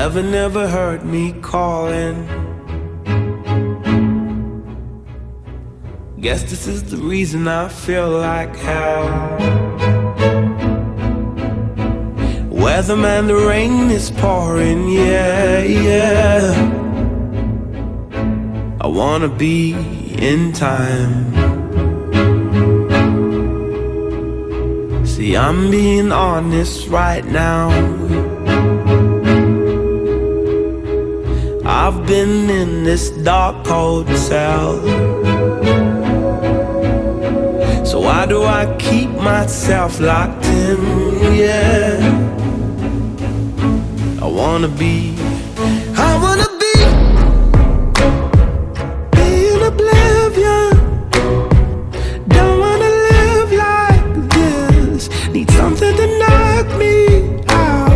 Heaven never heard me calling. Guess this is the reason I feel like hell. Weatherman, the rain is pouring, yeah, yeah. I wanna be in time. See, I'm being honest right now. I've been in this dark cold cell. So why do I keep myself locked in? Yeah. I wanna be, I wanna be, be in oblivion. Don't wanna live like this. Need something to knock me out.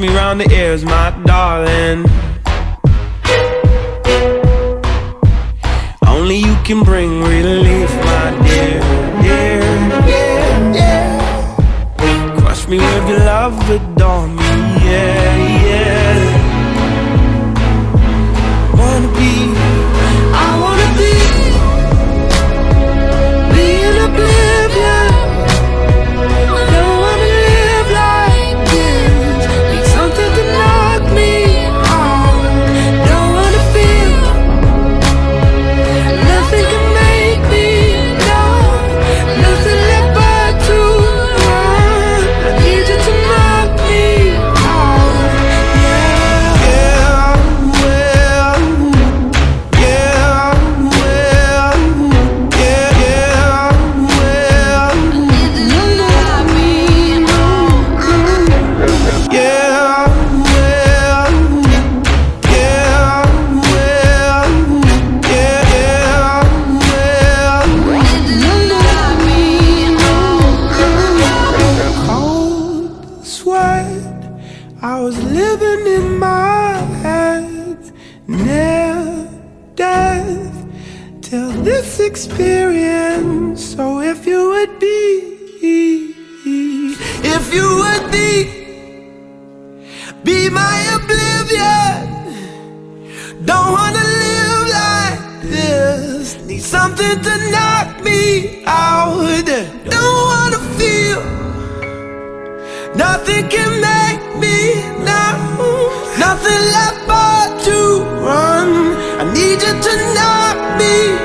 Me round the ears, my darling. Only you can bring relief, my dear, dear. Crush me with your love, adore me, yeah. Near death, till this experience. So if you would be, if you would be, be my oblivion. Don't wanna live like this. Need something to knock me out. Don't wanna feel. Nothing can make me now. Nothing left to not I